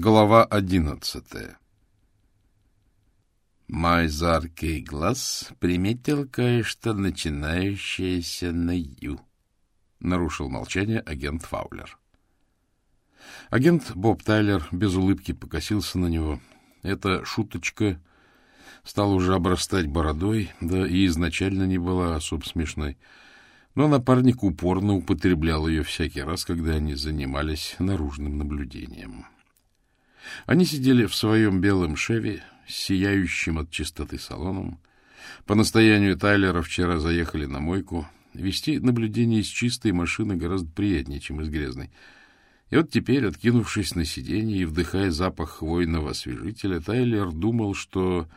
Глава одиннадцатая Мой зоркий глаз приметил кое-что начинающееся на «ю», — нарушил молчание агент Фаулер. Агент Боб Тайлер без улыбки покосился на него. Эта шуточка стала уже обрастать бородой, да и изначально не была особо смешной. Но напарник упорно употреблял ее всякий раз, когда они занимались наружным наблюдением. — они сидели в своем белом шеве, сияющим от чистоты салоном. По настоянию Тайлера вчера заехали на мойку. Вести наблюдение из чистой машины гораздо приятнее, чем из грязной. И вот теперь, откинувшись на сиденье и вдыхая запах хвойного освежителя, Тайлер думал, что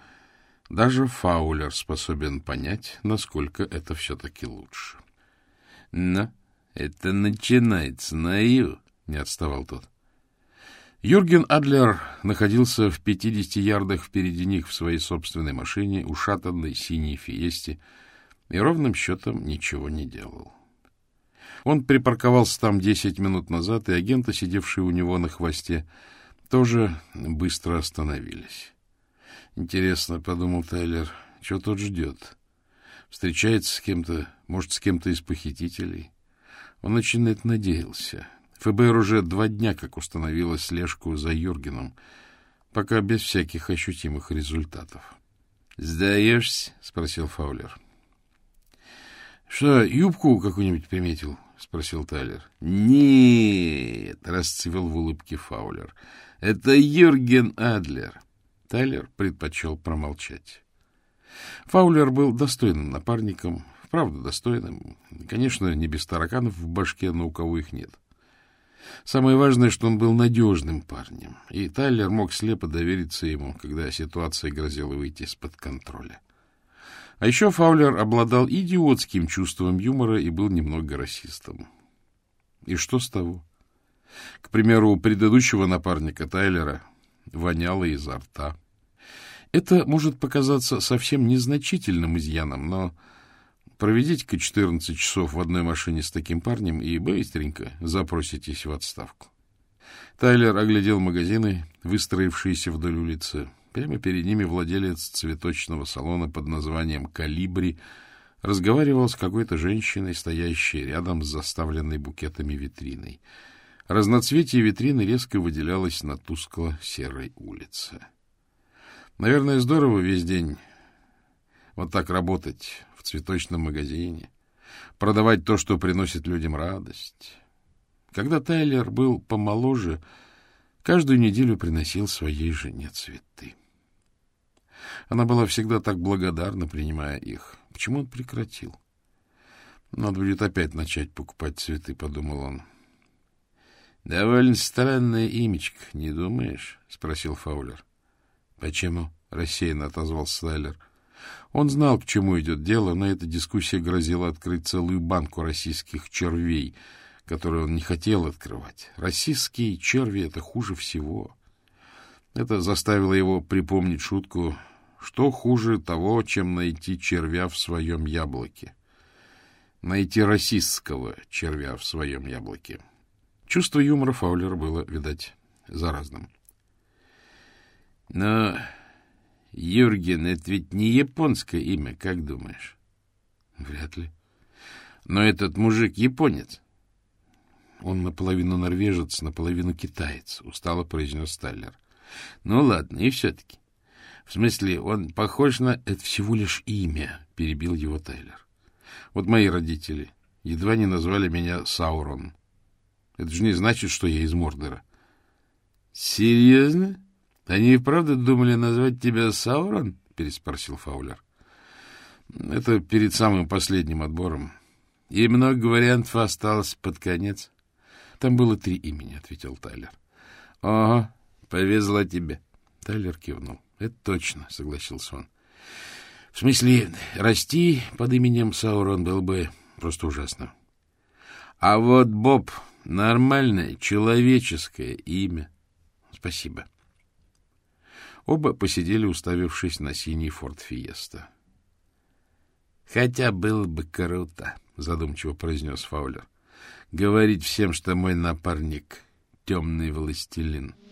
даже Фаулер способен понять, насколько это все-таки лучше. — Но это начинается на «ю», — не отставал тот. Юрген Адлер находился в 50 ярдах впереди них в своей собственной машине, ушатанной синей фиесте, и ровным счетом ничего не делал. Он припарковался там 10 минут назад, и агенты, сидевшие у него на хвосте, тоже быстро остановились. «Интересно», — подумал Тайлер, — «что тот ждет? Встречается с кем-то, может, с кем-то из похитителей?» Он очень на это надеялся. ФБР уже два дня как установило слежку за Юргеном, пока без всяких ощутимых результатов. — Сдаешься? — спросил Фаулер. — Что, юбку какую-нибудь приметил? — спросил Тайлер. — Нет, — расцвел в улыбке Фаулер. — Это Юрген Адлер. Тайлер предпочел промолчать. Фаулер был достойным напарником, правда достойным. Конечно, не без тараканов в башке, но у кого их нет. Самое важное, что он был надежным парнем, и Тайлер мог слепо довериться ему, когда ситуация грозила выйти из-под контроля. А еще Фаулер обладал идиотским чувством юмора и был немного расистом. И что с того? К примеру, у предыдущего напарника Тайлера воняло изо рта. Это может показаться совсем незначительным изъяном, но Проведите-ка 14 часов в одной машине с таким парнем и быстренько запроситесь в отставку. Тайлер оглядел магазины, выстроившиеся вдоль улицы. Прямо перед ними владелец цветочного салона под названием «Калибри» разговаривал с какой-то женщиной, стоящей рядом с заставленной букетами витриной. Разноцветие витрины резко выделялось на тускло-серой улице. Наверное, здорово весь день вот так работать в цветочном магазине, продавать то, что приносит людям радость. Когда Тайлер был помоложе, каждую неделю приносил своей жене цветы. Она была всегда так благодарна, принимая их. Почему он прекратил? Надо будет опять начать покупать цветы, — подумал он. — Довольно странное имечко, не думаешь? — спросил Фаулер. — Почему? — рассеянно отозвался Тайлер. — он знал, к чему идет дело, но эта дискуссия грозила открыть целую банку российских червей, которую он не хотел открывать. Российские черви — это хуже всего. Это заставило его припомнить шутку, что хуже того, чем найти червя в своем яблоке. Найти российского червя в своем яблоке. Чувство юмора Фаулера было, видать, заразным. Но Юрген — это ведь не японское имя, как думаешь? Вряд ли. Но этот мужик японец. Он наполовину норвежец, наполовину китаец, устало произнес Сталлер. Ну ладно, и все-таки. В смысле, он похож на... Это всего лишь имя, перебил его Тайлер. Вот мои родители едва не назвали меня Саурон. Это же не значит, что я из Мордора. Серьезно? Они и правда думали назвать тебя Саурон? — переспросил Фаулер. — Это перед самым последним отбором. И много вариантов осталось под конец. — Там было три имени, — ответил Тайлер. — Ага, повезло тебе. Тайлер кивнул. — Это точно, — согласился он. — В смысле, расти под именем Саурон был бы просто ужасно. А вот Боб — нормальное человеческое имя. Спасибо. Оба посидели, уставившись на синий форт Фиеста. — Хотя было бы круто, — задумчиво произнес Фаулер, — говорить всем, что мой напарник — темный властелин. —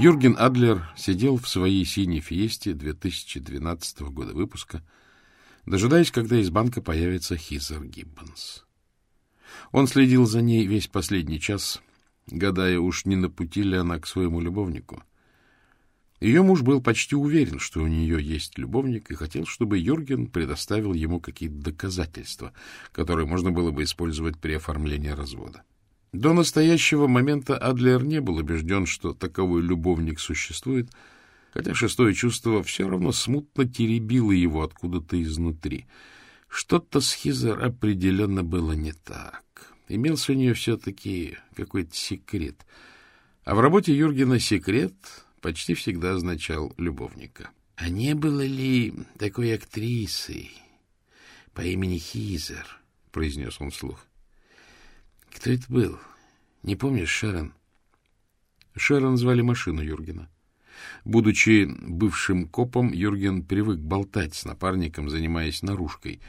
Юрген Адлер сидел в своей синей фиесте 2012 года выпуска, дожидаясь, когда из банка появится Хизер Гиббонс. Он следил за ней весь последний час, гадая, уж не на пути ли она к своему любовнику. Ее муж был почти уверен, что у нее есть любовник, и хотел, чтобы Юрген предоставил ему какие-то доказательства, которые можно было бы использовать при оформлении развода. До настоящего момента Адлер не был убежден, что таковой любовник существует, хотя шестое чувство все равно смутно теребило его откуда-то изнутри. Что-то с Хизер определенно было не так. Имелся у нее все-таки какой-то секрет. А в работе Юргена секрет почти всегда означал любовника. А не было ли такой актрисы по имени Хизер? — произнес он вслух. — Кто это был? Не помнишь, Шерон? Шерон звали машину Юргена. Будучи бывшим копом, Юрген привык болтать с напарником, занимаясь наружкой.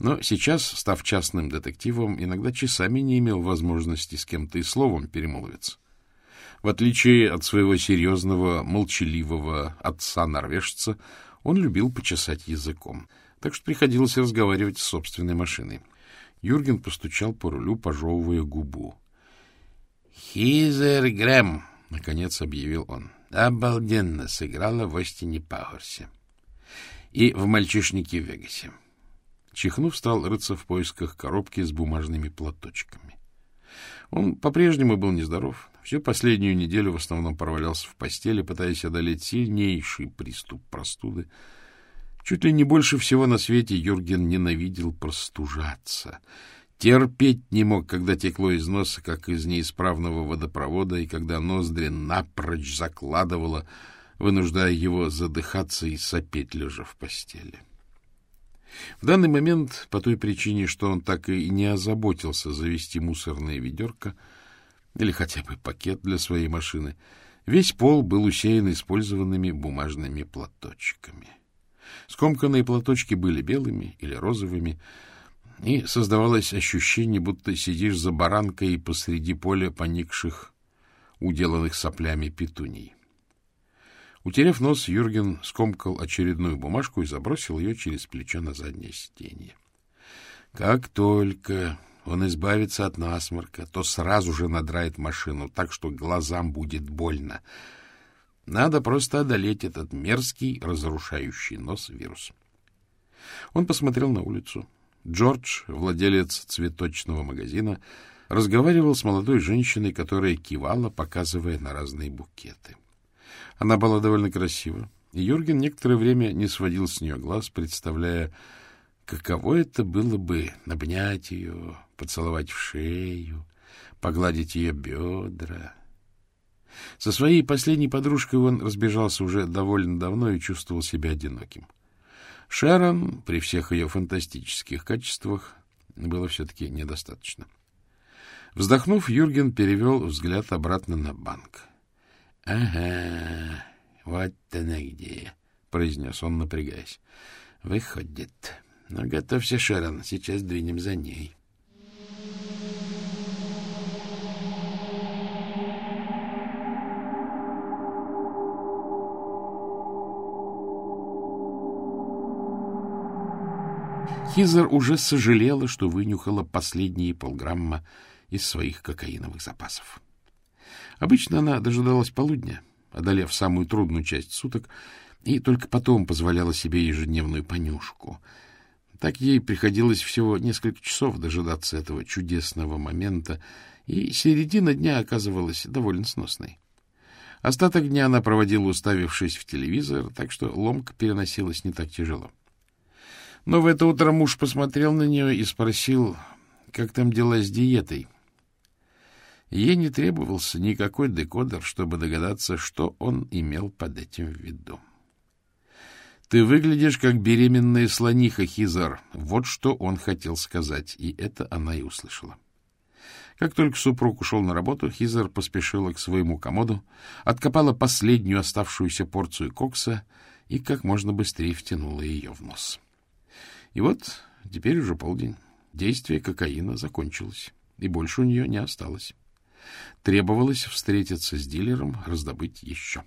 Но сейчас, став частным детективом, иногда часами не имел возможности с кем-то и словом перемолвиться. В отличие от своего серьезного, молчаливого отца-норвежца, он любил почесать языком, так что приходилось разговаривать с собственной машиной. Юрген постучал по рулю, пожевывая губу. — Хизер Грэм, — наконец объявил он, — обалденно сыграла в Остине Пауэрсе и в «Мальчишнике Вегасе». Чихнув, стал рыться в поисках коробки с бумажными платочками. Он по-прежнему был нездоров. Всю последнюю неделю в основном провалялся в постели, пытаясь одолеть сильнейший приступ простуды. Чуть ли не больше всего на свете Юрген ненавидел простужаться. Терпеть не мог, когда текло из носа, как из неисправного водопровода, и когда ноздри напрочь закладывало, вынуждая его задыхаться и сопеть, лежа в постели. В данный момент, по той причине, что он так и не озаботился завести мусорное ведерко или хотя бы пакет для своей машины, весь пол был усеян использованными бумажными платочками. Скомканные платочки были белыми или розовыми, и создавалось ощущение, будто сидишь за баранкой посреди поля поникших, уделанных соплями петуний. Утерев нос, Юрген скомкал очередную бумажку и забросил ее через плечо на заднее сиденье. Как только он избавится от насморка, то сразу же надрает машину так, что глазам будет больно. Надо просто одолеть этот мерзкий, разрушающий нос вирус. Он посмотрел на улицу. Джордж, владелец цветочного магазина, разговаривал с молодой женщиной, которая кивала, показывая на разные букеты. — она была довольно красива, и Юрген некоторое время не сводил с нее глаз, представляя, каково это было бы обнять ее, поцеловать в шею, погладить ее бедра. Со своей последней подружкой он разбежался уже довольно давно и чувствовал себя одиноким. Шерон, при всех ее фантастических качествах, было все-таки недостаточно. Вздохнув, Юрген перевел взгляд обратно на банк. — Ага, вот она где, — произнес он, напрягаясь. — Выходит. Ну, готовься, Шерон, сейчас двинем за ней. Хизер уже сожалела, что вынюхала последние полграмма из своих кокаиновых запасов. Обычно она дожидалась полудня, одолев самую трудную часть суток, и только потом позволяла себе ежедневную понюшку. Так ей приходилось всего несколько часов дожидаться этого чудесного момента, и середина дня оказывалась довольно сносной. Остаток дня она проводила, уставившись в телевизор, так что ломка переносилась не так тяжело. Но в это утро муж посмотрел на нее и спросил, как там дела с диетой — Ей не требовался никакой декодер, чтобы догадаться, что он имел под этим в виду. «Ты выглядишь, как беременная слониха, Хизар». Вот что он хотел сказать, и это она и услышала. Как только супруг ушел на работу, Хизар поспешила к своему комоду, откопала последнюю оставшуюся порцию кокса и как можно быстрее втянула ее в нос. И вот теперь уже полдень. Действие кокаина закончилось, и больше у нее не осталось. Требовалось встретиться с дилером, раздобыть еще.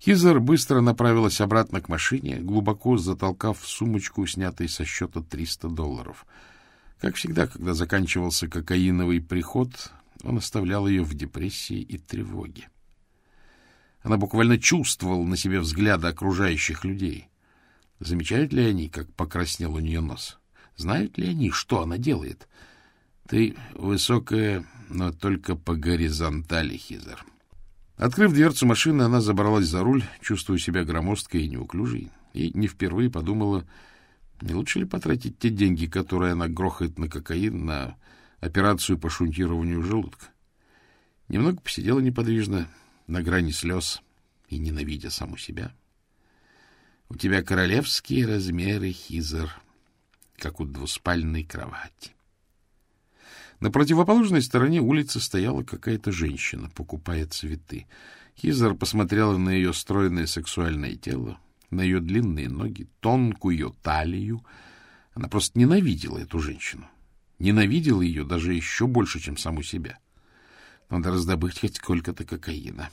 Хизер быстро направилась обратно к машине, глубоко затолкав в сумочку, снятый со счета 300 долларов. Как всегда, когда заканчивался кокаиновый приход, он оставлял ее в депрессии и тревоге. Она буквально чувствовала на себе взгляды окружающих людей. Замечают ли они, как покраснел у нее нос? Знают ли они, что она делает? Ты высокая, но только по горизонтали, Хизер. Открыв дверцу машины, она забралась за руль, чувствуя себя громоздкой и неуклюжей, и не впервые подумала, не лучше ли потратить те деньги, которые она грохает на кокаин, на операцию по шунтированию желудка. Немного посидела неподвижно, на грани слез и ненавидя саму себя. — У тебя королевские размеры, Хизер, как у двуспальной кровати. На противоположной стороне улицы стояла какая-то женщина, покупая цветы. Хизер посмотрела на ее стройное сексуальное тело, на ее длинные ноги, тонкую талию. Она просто ненавидела эту женщину. Ненавидела ее даже еще больше, чем саму себя. Надо раздобыть хоть сколько-то кокаина.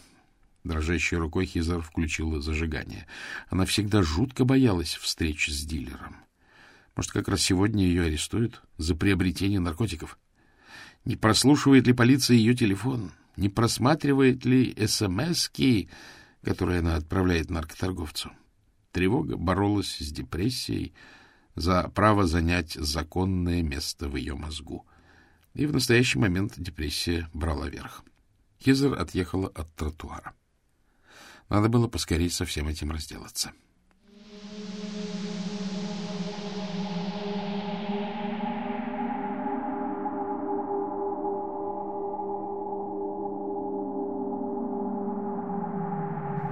Дрожащей рукой Хизер включила зажигание. Она всегда жутко боялась встречи с дилером. Может, как раз сегодня ее арестуют за приобретение наркотиков? Не прослушивает ли полиция ее телефон? Не просматривает ли СМС-ки, которые она отправляет наркоторговцу? Тревога боролась с депрессией за право занять законное место в ее мозгу. И в настоящий момент депрессия брала верх. Хизер отъехала от тротуара. Надо было поскорее со всем этим разделаться. —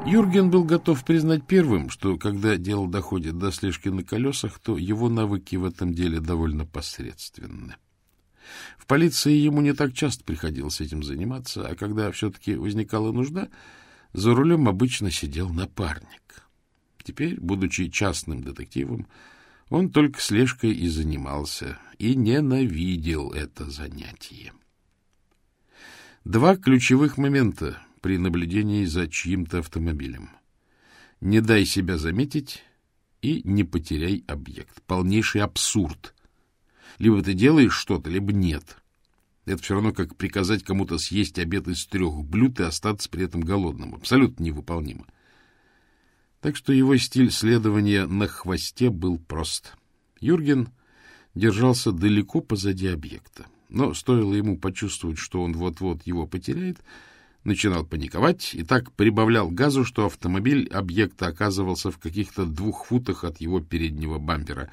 Юрген был готов признать первым, что когда дело доходит до слежки на колесах, то его навыки в этом деле довольно посредственны. В полиции ему не так часто приходилось этим заниматься, а когда все-таки возникала нужда, за рулем обычно сидел напарник. Теперь, будучи частным детективом, он только слежкой и занимался, и ненавидел это занятие. Два ключевых момента при наблюдении за чьим-то автомобилем. Не дай себя заметить и не потеряй объект. Полнейший абсурд. Либо ты делаешь что-то, либо нет. Это все равно, как приказать кому-то съесть обед из трех блюд и остаться при этом голодным. Абсолютно невыполнимо. Так что его стиль следования на хвосте был прост. Юрген держался далеко позади объекта. Но стоило ему почувствовать, что он вот-вот его потеряет, начинал паниковать и так прибавлял газу, что автомобиль объекта оказывался в каких-то двух футах от его переднего бампера.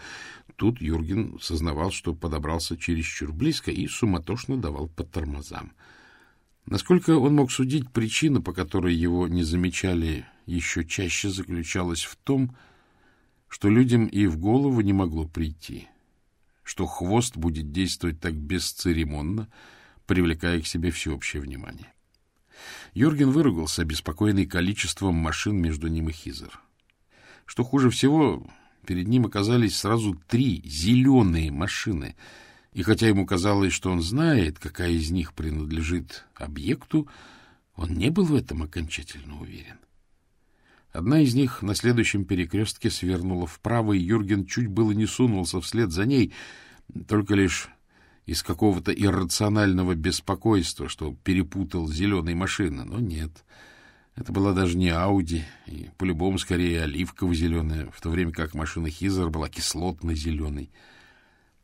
Тут Юрген сознавал, что подобрался чересчур близко и суматошно давал по тормозам. Насколько он мог судить, причина, по которой его не замечали еще чаще, заключалась в том, что людям и в голову не могло прийти, что хвост будет действовать так бесцеремонно, привлекая к себе всеобщее внимание. Юрген выругался, обеспокоенный количеством машин между ним и Хизер. Что хуже всего, перед ним оказались сразу три зеленые машины, и хотя ему казалось, что он знает, какая из них принадлежит объекту, он не был в этом окончательно уверен. Одна из них на следующем перекрестке свернула вправо, и Юрген чуть было не сунулся вслед за ней, только лишь из какого-то иррационального беспокойства, что перепутал зеленые машины, но нет. Это была даже не Ауди, и по-любому скорее оливково-зеленая, в то время как машина Хизер была кислотно-зеленой.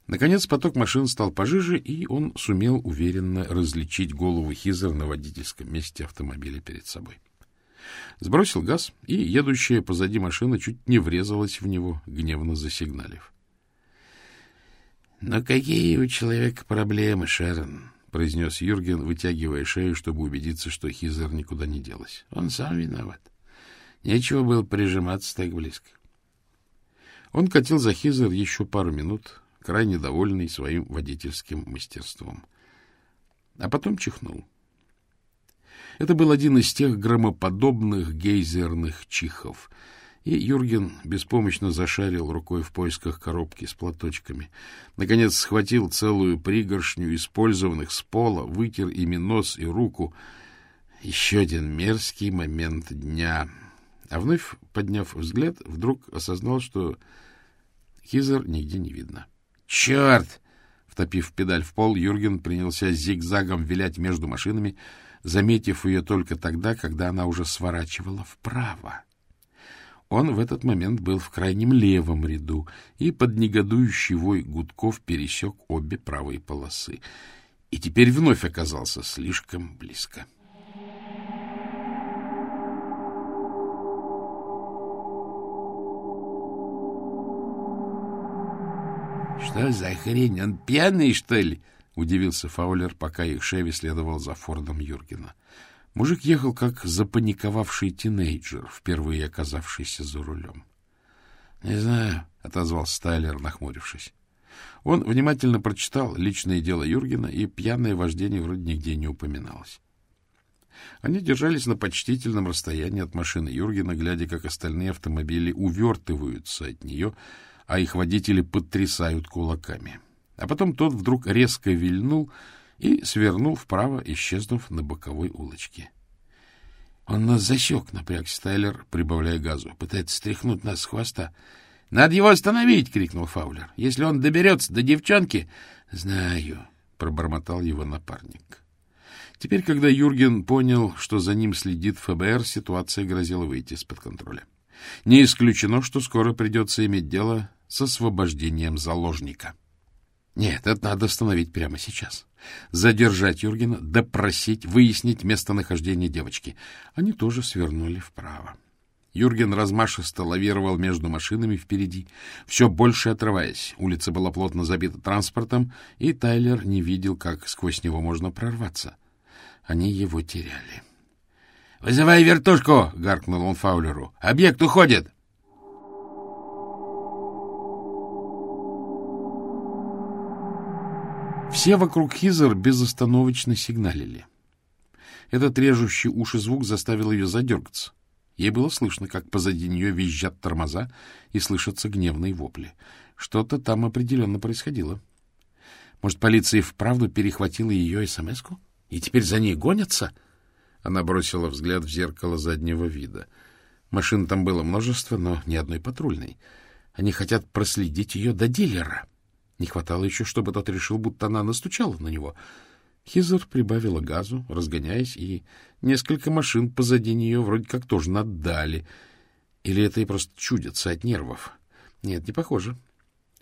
Наконец поток машин стал пожиже, и он сумел уверенно различить голову Хизер на водительском месте автомобиля перед собой. Сбросил газ, и едущая позади машина чуть не врезалась в него, гневно засигналив. Но какие у человека проблемы, Шерон? — произнес Юрген, вытягивая шею, чтобы убедиться, что Хизер никуда не делась. Он сам виноват. Нечего было прижиматься так близко. Он катил за Хизер еще пару минут, крайне довольный своим водительским мастерством. А потом чихнул. Это был один из тех громоподобных гейзерных чихов — И Юрген беспомощно зашарил рукой в поисках коробки с платочками. Наконец схватил целую пригоршню использованных с пола, вытер ими нос и руку. Еще один мерзкий момент дня. А вновь, подняв взгляд, вдруг осознал, что Хизер нигде не видно. «Черт!» Втопив педаль в пол, Юрген принялся зигзагом вилять между машинами, заметив ее только тогда, когда она уже сворачивала вправо. Он в этот момент был в крайнем левом ряду и под негодующий вой гудков пересек обе правые полосы. И теперь вновь оказался слишком близко. — Что за хрень? Он пьяный, что ли? — удивился Фаулер, пока их Шеви следовал за Фордом Юргена. Мужик ехал как запаниковавший тинейджер, впервые оказавшийся за рулем. — Не знаю, — отозвался Стайлер, нахмурившись. Он внимательно прочитал личное дело Юргена, и пьяное вождение вроде нигде не упоминалось. Они держались на почтительном расстоянии от машины Юргена, глядя, как остальные автомобили увертываются от нее, а их водители потрясают кулаками. А потом тот вдруг резко вильнул и свернул вправо, исчезнув на боковой улочке. — Он нас засек, — напряг Стайлер, прибавляя газу. — Пытается стряхнуть нас с хвоста. — Надо его остановить! — крикнул Фаулер. — Если он доберется до девчонки... — Знаю, — пробормотал его напарник. Теперь, когда Юрген понял, что за ним следит ФБР, ситуация грозила выйти из-под контроля. Не исключено, что скоро придется иметь дело с освобождением заложника. Нет, это надо остановить прямо сейчас. Задержать Юргена, допросить, выяснить местонахождение девочки. Они тоже свернули вправо. Юрген размашисто лавировал между машинами впереди, все больше отрываясь. Улица была плотно забита транспортом, и Тайлер не видел, как сквозь него можно прорваться. Они его теряли. — Вызывай вертушку! — гаркнул он Фаулеру. — Объект уходит! Все вокруг Хизер безостановочно сигналили. Этот режущий уши звук заставил ее задергаться. Ей было слышно, как позади нее визжат тормоза и слышатся гневные вопли. Что-то там определенно происходило. Может, полиция вправду перехватила ее СМС-ку? И теперь за ней гонятся? Она бросила взгляд в зеркало заднего вида. Машин там было множество, но ни одной патрульной. Они хотят проследить ее до дилера. — не хватало еще, чтобы тот решил, будто она настучала на него. Хизер прибавила газу, разгоняясь, и несколько машин позади нее вроде как тоже наддали. Или это и просто чудится от нервов? Нет, не похоже.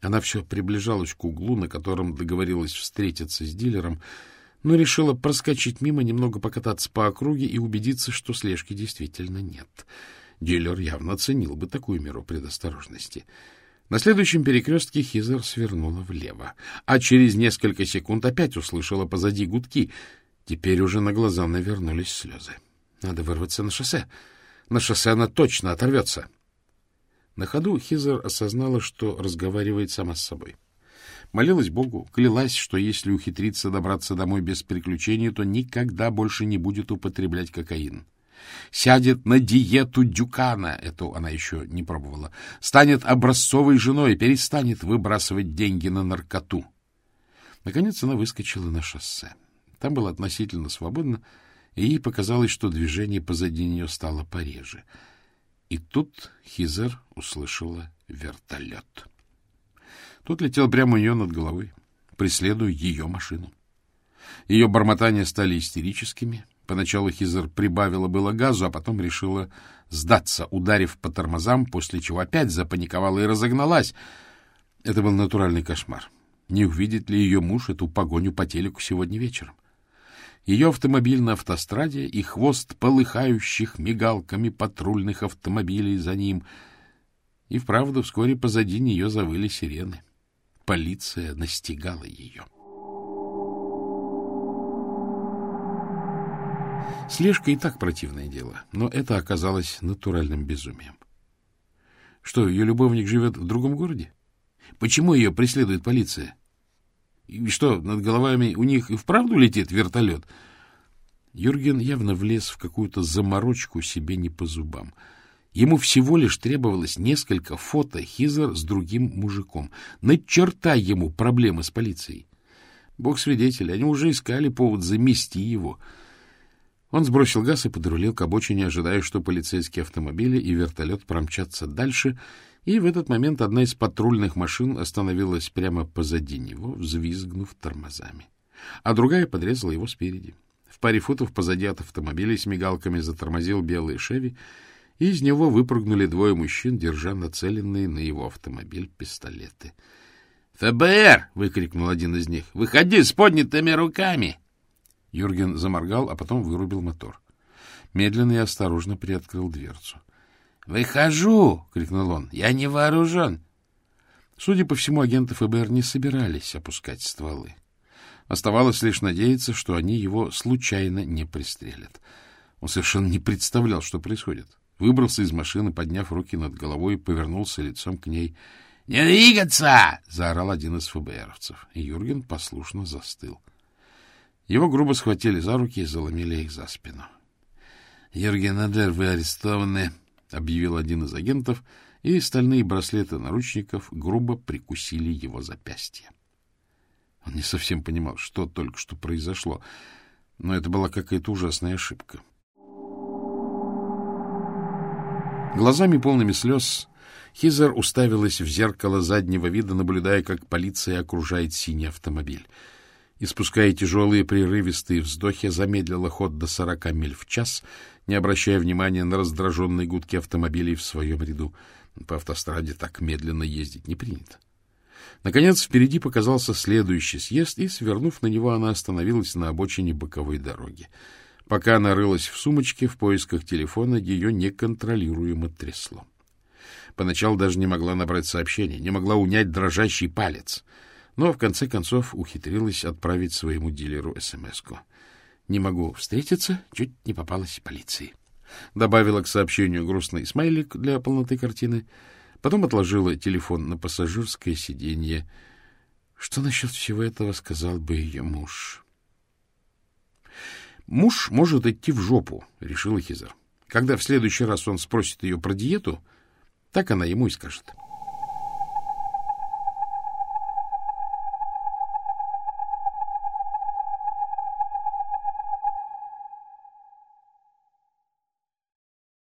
Она все приближалась к углу, на котором договорилась встретиться с дилером, но решила проскочить мимо, немного покататься по округе и убедиться, что слежки действительно нет. Дилер явно оценил бы такую меру предосторожности. — на следующем перекрестке Хизер свернула влево, а через несколько секунд опять услышала позади гудки. Теперь уже на глаза навернулись слезы. Надо вырваться на шоссе. На шоссе она точно оторвется. На ходу Хизер осознала, что разговаривает сама с собой. Молилась Богу, клялась, что если ухитриться добраться домой без приключений, то никогда больше не будет употреблять кокаин сядет на диету Дюкана, эту она еще не пробовала, станет образцовой женой, перестанет выбрасывать деньги на наркоту. Наконец она выскочила на шоссе. Там было относительно свободно, и ей показалось, что движение позади нее стало пореже. И тут Хизер услышала вертолет. Тот летел прямо у нее над головой, преследуя ее машину. Ее бормотания стали истерическими, Поначалу Хизер прибавила было газу, а потом решила сдаться, ударив по тормозам, после чего опять запаниковала и разогналась. Это был натуральный кошмар. Не увидит ли ее муж эту погоню по телеку сегодня вечером? Ее автомобиль на автостраде и хвост полыхающих мигалками патрульных автомобилей за ним. И вправду вскоре позади нее завыли сирены. Полиция настигала ее. Слежка и так противное дело, но это оказалось натуральным безумием. Что, ее любовник живет в другом городе? Почему ее преследует полиция? И что, над головами у них и вправду летит вертолет? Юрген явно влез в какую-то заморочку себе не по зубам. Ему всего лишь требовалось несколько фото Хизер с другим мужиком. На черта ему проблемы с полицией. Бог свидетель, они уже искали повод замести его. Он сбросил газ и подрулил к обочине, ожидая, что полицейские автомобили и вертолет промчатся дальше, и в этот момент одна из патрульных машин остановилась прямо позади него, взвизгнув тормозами, а другая подрезала его спереди. В паре футов позади от автомобиля с мигалками затормозил белый «Шеви», и из него выпрыгнули двое мужчин, держа нацеленные на его автомобиль пистолеты. «ФБР!» — выкрикнул один из них. «Выходи с поднятыми руками!» Юрген заморгал, а потом вырубил мотор. Медленно и осторожно приоткрыл дверцу. «Выхожу!» — крикнул он. «Я не вооружен!» Судя по всему, агенты ФБР не собирались опускать стволы. Оставалось лишь надеяться, что они его случайно не пристрелят. Он совершенно не представлял, что происходит. Выбрался из машины, подняв руки над головой, повернулся лицом к ней. «Не двигаться!» — заорал один из ФБРовцев. И Юрген послушно застыл. Его грубо схватили за руки и заломили их за спину. — Юрген Адлер, вы арестованы, — объявил один из агентов, и стальные браслеты наручников грубо прикусили его запястье. Он не совсем понимал, что только что произошло, но это была какая-то ужасная ошибка. Глазами полными слез Хизер уставилась в зеркало заднего вида, наблюдая, как полиция окружает синий автомобиль. Испуская тяжелые прерывистые вздохи, замедлила ход до сорока миль в час, не обращая внимания на раздраженные гудки автомобилей в своем ряду. По автостраде так медленно ездить не принято. Наконец, впереди показался следующий съезд, и, свернув на него, она остановилась на обочине боковой дороги. Пока она рылась в сумочке в поисках телефона, ее неконтролируемо трясло. Поначалу даже не могла набрать сообщение, не могла унять дрожащий палец. Но, в конце концов, ухитрилась отправить своему дилеру СМС-ку. «Не могу встретиться, чуть не попалась полиции». Добавила к сообщению грустный смайлик для полноты картины. Потом отложила телефон на пассажирское сиденье. Что насчет всего этого сказал бы ее муж? Муж может идти в жопу, решила Хизер. Когда в следующий раз он спросит ее про диету, так она ему и скажет.